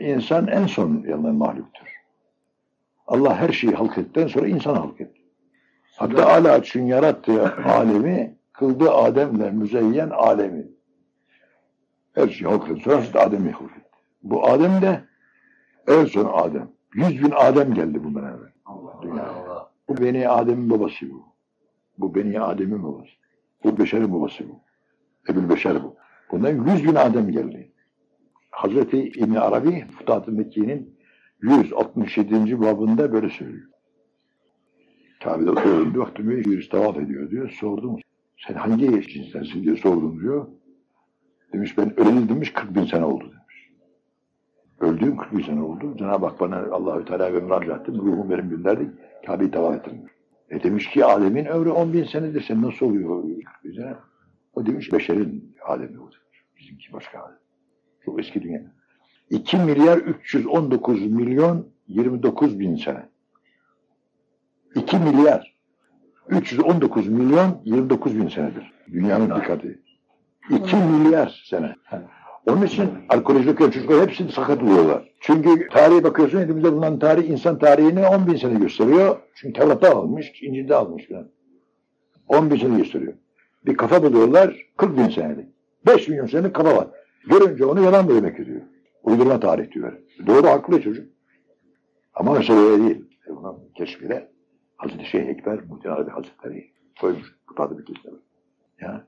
İnsan en son yalan mahluktur. Allah her şeyi halk ettikten sonra insan halk etti. Hatta ala için yarattığı alemi, kıldı Adem'le müzeyyen alemi. Her şeyi halk etti. Sonra Adem'i halk etti. Bu Adem de en son Adem. Yüz bin Adem geldi bundan evvel. Dünyaya. Bu Beni Adem'in babası bu. Bu Beni Adem'in babası. Bu Beşer'in babası bu. Ebul Beşer bu. Bundan yüz bin Adem geldi. Hazreti İbn Arabi Futat-ı Mekki'nin 167. babında böyle söylüyor. Kabe'de oturuyorum. Bir baktım birisi tavaf ediyor diyor. Sordum. Sen hangi cinsensin diye sordum diyor. Demiş ben öleli demiş 40 bin sene oldu demiş. Öldüğüm 40 bin sene oldu. Cenab-ı Hak bana Allahü Teala ve müracaat. Ruhum benim gönderdi. Kabe'yi tavaf ettim. E demiş ki Adem'in ömrü 10 bin senedir. Sen nasıl oluyor 40 bin sene? O demiş beşerin Adem'i o demiş. Bizimki başka Adem. Çok eski dünya. 2 milyar 319 milyon 29 bin sene. 2 milyar 319 milyon 29 bin senedir. Dünyanın dikkati. 2 milyar sene. Onun için arkeolojik çocuklar hepsi sakat oluyorlar. Çünkü tarihe bakıyorsun elimizde bulunan tarih insan tarihini 10 bin sene gösteriyor. Çünkü Tevrat'ta almış, İncil'de almış falan. 10 bin sene gösteriyor. Bir kafa buluyorlar 40 bin senelik. 5 milyon senelik kafa var. Görünce onu yalan demek ediyor. Uydurma tarih diyor. Doğru haklı çocuk. Ama mesele öyle değil. E Bunun keşfine Hazreti Şeyh Ekber Muhittin Arabi Hazretleri koymuş. Bu tadı bir kesin. Ya.